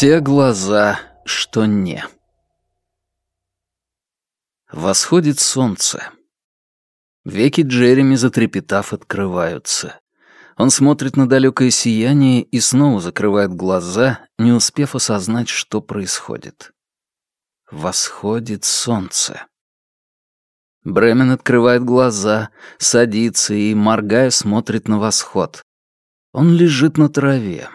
Те глаза, что не. Восходит солнце. Веки Джереми, затрепетав, открываются. Он смотрит на далекое сияние и снова закрывает глаза, не успев осознать, что происходит. Восходит солнце. Бремен открывает глаза, садится и, моргая, смотрит на восход. Он лежит на траве.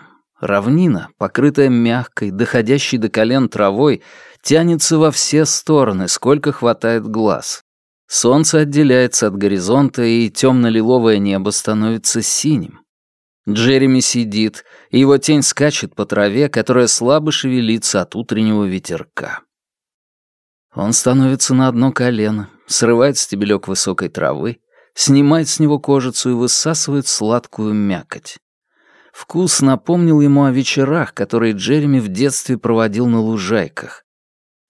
Равнина, покрытая мягкой, доходящей до колен травой, тянется во все стороны, сколько хватает глаз. Солнце отделяется от горизонта, и темно-лиловое небо становится синим. Джереми сидит, и его тень скачет по траве, которая слабо шевелится от утреннего ветерка. Он становится на одно колено, срывает стебелек высокой травы, снимает с него кожицу и высасывает сладкую мякоть. Вкус напомнил ему о вечерах, которые Джереми в детстве проводил на лужайках.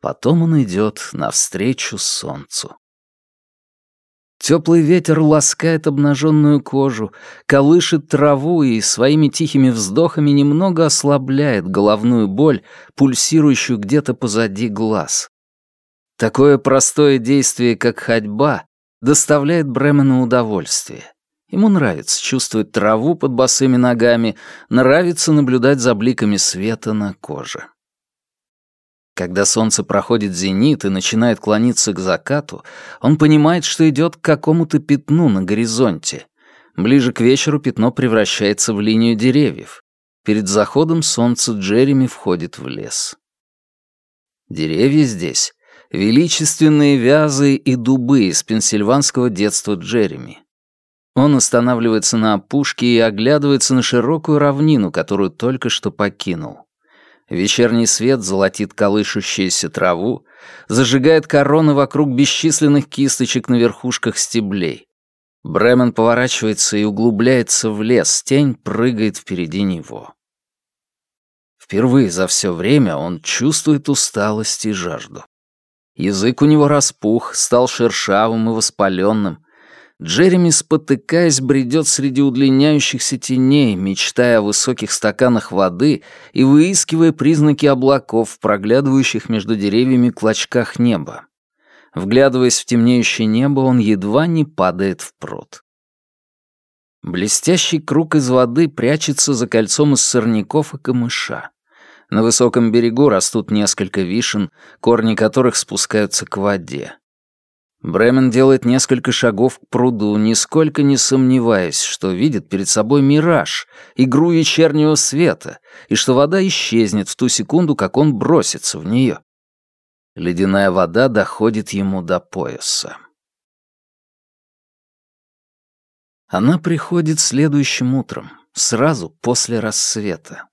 Потом он идет навстречу солнцу. Теплый ветер ласкает обнаженную кожу, колышет траву и своими тихими вздохами немного ослабляет головную боль, пульсирующую где-то позади глаз. Такое простое действие, как ходьба, доставляет Бремену удовольствие. Ему нравится чувствовать траву под босыми ногами, нравится наблюдать за бликами света на коже. Когда солнце проходит зенит и начинает клониться к закату, он понимает, что идет к какому-то пятну на горизонте. Ближе к вечеру пятно превращается в линию деревьев. Перед заходом солнца Джереми входит в лес. Деревья здесь величественные вязы и дубы из пенсильванского детства Джереми. Он останавливается на опушке и оглядывается на широкую равнину, которую только что покинул. Вечерний свет золотит колышущуюся траву, зажигает короны вокруг бесчисленных кисточек на верхушках стеблей. Бремен поворачивается и углубляется в лес, тень прыгает впереди него. Впервые за все время он чувствует усталость и жажду. Язык у него распух, стал шершавым и воспаленным. Джереми, спотыкаясь, бредет среди удлиняющихся теней, мечтая о высоких стаканах воды и выискивая признаки облаков, проглядывающих между деревьями клочках неба. Вглядываясь в темнеющее небо, он едва не падает в пруд. Блестящий круг из воды прячется за кольцом из сорняков и камыша. На высоком берегу растут несколько вишен, корни которых спускаются к воде. Бремен делает несколько шагов к пруду, нисколько не сомневаясь, что видит перед собой мираж, игру вечернего света, и что вода исчезнет в ту секунду, как он бросится в нее. Ледяная вода доходит ему до пояса. Она приходит следующим утром, сразу после рассвета.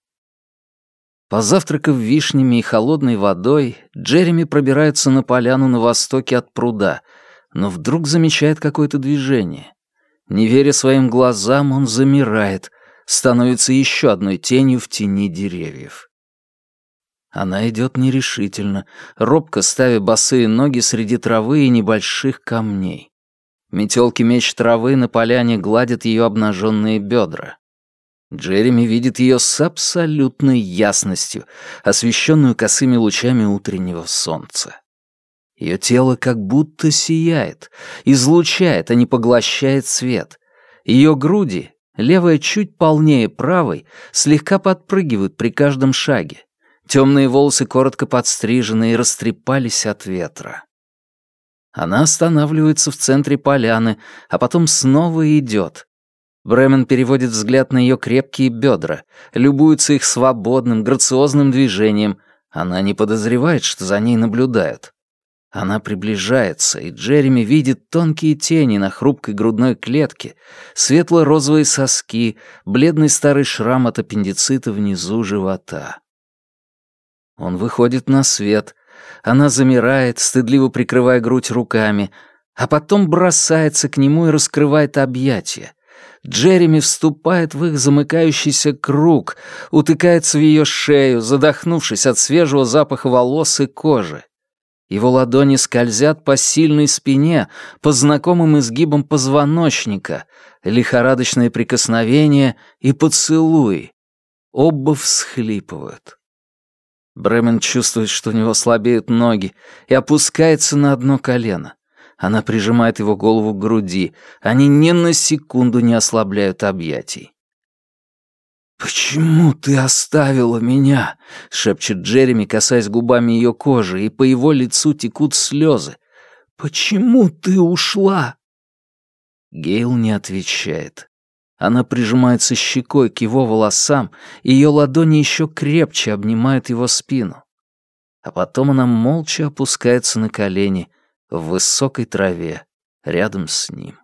Позавтракав вишнями и холодной водой, Джереми пробирается на поляну на востоке от пруда, но вдруг замечает какое-то движение. Не веря своим глазам, он замирает, становится еще одной тенью в тени деревьев. Она идет нерешительно, робко ставя босые ноги среди травы и небольших камней. Метелки меч травы на поляне гладят ее обнаженные бедра. Джереми видит ее с абсолютной ясностью, освещенную косыми лучами утреннего солнца. Ее тело как будто сияет, излучает, а не поглощает свет. Ее груди, левая чуть полнее правой, слегка подпрыгивают при каждом шаге. Темные волосы коротко подстрижены и растрепались от ветра. Она останавливается в центре поляны, а потом снова идет, Бремен переводит взгляд на ее крепкие бедра, любуется их свободным, грациозным движением. Она не подозревает, что за ней наблюдают. Она приближается, и Джереми видит тонкие тени на хрупкой грудной клетке, светло-розовые соски, бледный старый шрам от аппендицита внизу живота. Он выходит на свет. Она замирает, стыдливо прикрывая грудь руками, а потом бросается к нему и раскрывает объятия. Джереми вступает в их замыкающийся круг, утыкается в ее шею, задохнувшись от свежего запаха волос и кожи. Его ладони скользят по сильной спине, по знакомым изгибам позвоночника, лихорадочные прикосновения и поцелуи. Оба всхлипывают. Бремен чувствует, что у него слабеют ноги, и опускается на одно колено. Она прижимает его голову к груди. Они ни на секунду не ослабляют объятий. «Почему ты оставила меня?» — шепчет Джереми, касаясь губами ее кожи, и по его лицу текут слезы. «Почему ты ушла?» Гейл не отвечает. Она прижимается щекой к его волосам, и ее ладони еще крепче обнимают его спину. А потом она молча опускается на колени в высокой траве рядом с ним.